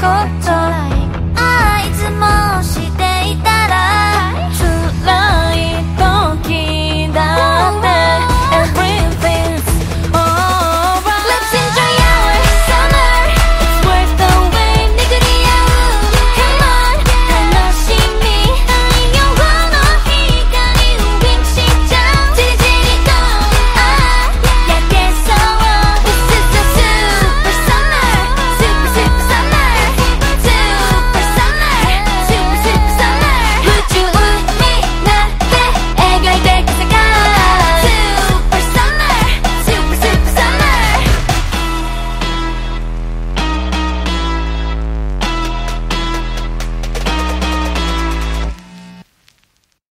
것처럼